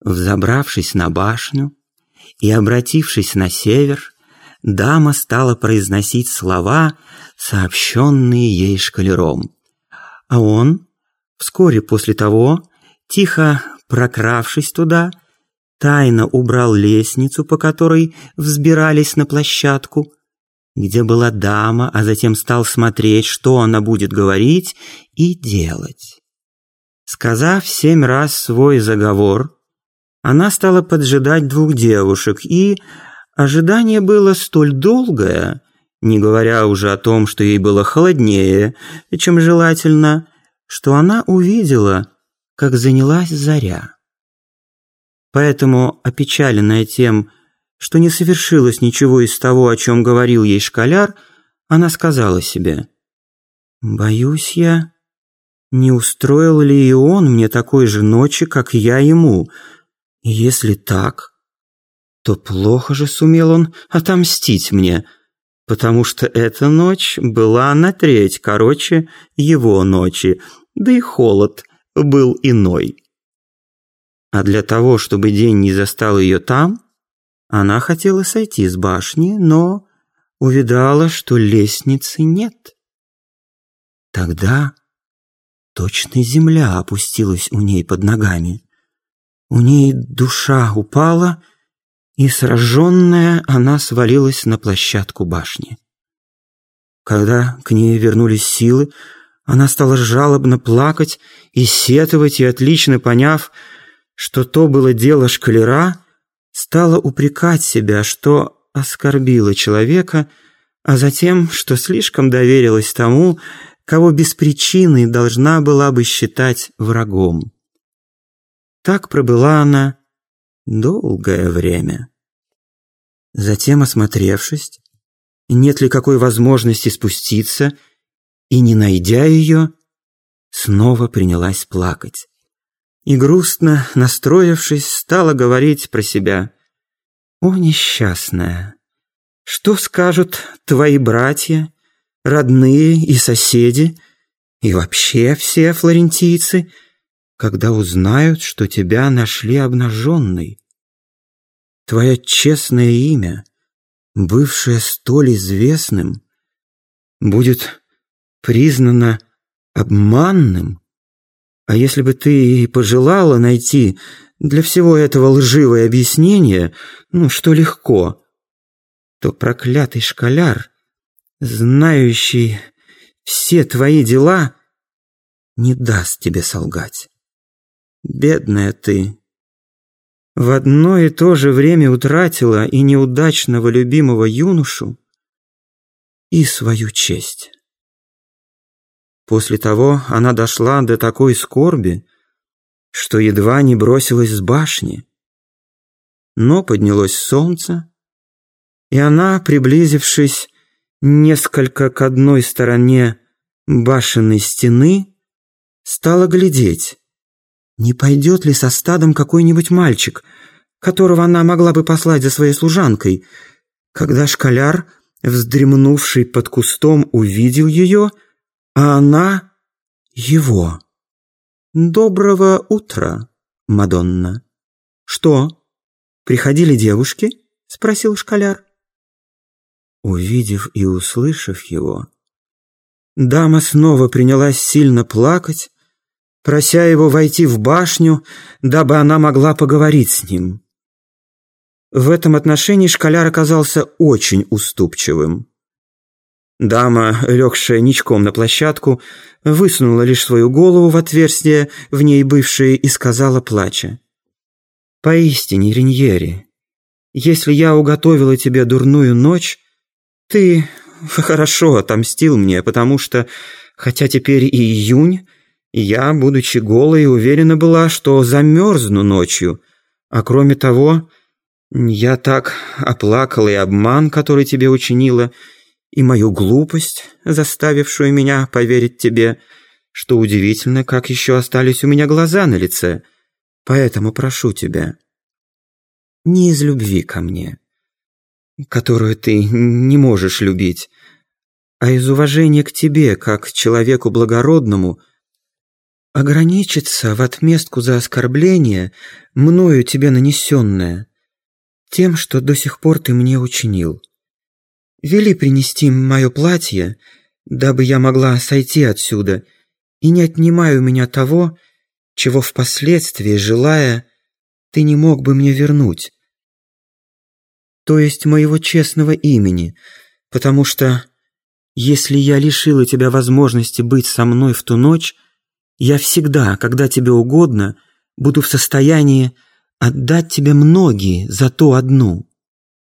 Взобравшись на башню и обратившись на север, дама стала произносить слова, сообщенные ей шкалером. А он, вскоре после того, тихо прокравшись туда, тайно убрал лестницу, по которой взбирались на площадку, где была дама, а затем стал смотреть, что она будет говорить и делать. Сказав семь раз свой заговор, она стала поджидать двух девушек, и ожидание было столь долгое, не говоря уже о том, что ей было холоднее, чем желательно, что она увидела, как занялась заря. Поэтому, опечаленная тем, что не совершилось ничего из того, о чем говорил ей школяр, она сказала себе, «Боюсь я, не устроил ли и он мне такой же ночи, как я ему? Если так, то плохо же сумел он отомстить мне, потому что эта ночь была на треть короче его ночи, да и холод был иной. А для того, чтобы день не застал ее там, она хотела сойти с башни, но увидала, что лестницы нет. Тогда точно земля опустилась у ней под ногами. У ней душа упала, и сраженная она свалилась на площадку башни. Когда к ней вернулись силы, она стала жалобно плакать и сетовать, и отлично поняв, что то было дело шкалера, стала упрекать себя, что оскорбила человека, а затем, что слишком доверилась тому, кого без причины должна была бы считать врагом. Так пробыла она долгое время. Затем, осмотревшись, нет ли какой возможности спуститься, и, не найдя ее, снова принялась плакать и, грустно настроившись, стала говорить про себя. «О, несчастная! Что скажут твои братья, родные и соседи, и вообще все флорентийцы, когда узнают, что тебя нашли обнаженной? Твое честное имя, бывшее столь известным, будет признано обманным?» А если бы ты и пожелала найти для всего этого лживое объяснение, ну, что легко, то проклятый школяр, знающий все твои дела, не даст тебе солгать. Бедная ты. В одно и то же время утратила и неудачного любимого юношу, и свою честь. После того она дошла до такой скорби, что едва не бросилась с башни. Но поднялось солнце, и она, приблизившись несколько к одной стороне башенной стены, стала глядеть, не пойдет ли со стадом какой-нибудь мальчик, которого она могла бы послать за своей служанкой, когда школяр, вздремнувший под кустом, увидел ее — а она его. «Доброго утра, Мадонна». «Что, приходили девушки?» — спросил школяр. Увидев и услышав его, дама снова принялась сильно плакать, прося его войти в башню, дабы она могла поговорить с ним. В этом отношении школяр оказался очень уступчивым. Дама, легшая ничком на площадку, высунула лишь свою голову в отверстие, в ней бывшее, и сказала, плача. «Поистине, Риньери, если я уготовила тебе дурную ночь, ты хорошо отомстил мне, потому что, хотя теперь и июнь, я, будучи голой, уверена была, что замерзну ночью, а кроме того, я так оплакала и обман, который тебе учинила, и мою глупость, заставившую меня поверить тебе, что удивительно, как еще остались у меня глаза на лице. Поэтому прошу тебя, не из любви ко мне, которую ты не можешь любить, а из уважения к тебе, как человеку благородному, ограничиться в отместку за оскорбление, мною тебе нанесенное, тем, что до сих пор ты мне учинил. Вели принести мое платье, дабы я могла сойти отсюда, и не отнимай у меня того, чего впоследствии, желая, ты не мог бы мне вернуть. То есть моего честного имени, потому что, если я лишила тебя возможности быть со мной в ту ночь, я всегда, когда тебе угодно, буду в состоянии отдать тебе многие за ту одну.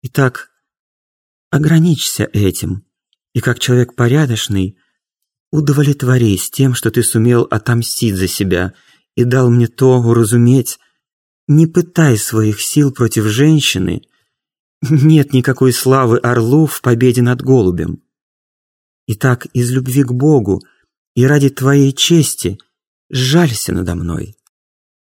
Итак, ограничься этим, и как человек порядочный, удовлетворись тем, что ты сумел отомстить за себя и дал мне то уразуметь, не пытай своих сил против женщины, нет никакой славы орлу в победе над голубем. Итак, из любви к Богу и ради твоей чести – Жалься надо мной.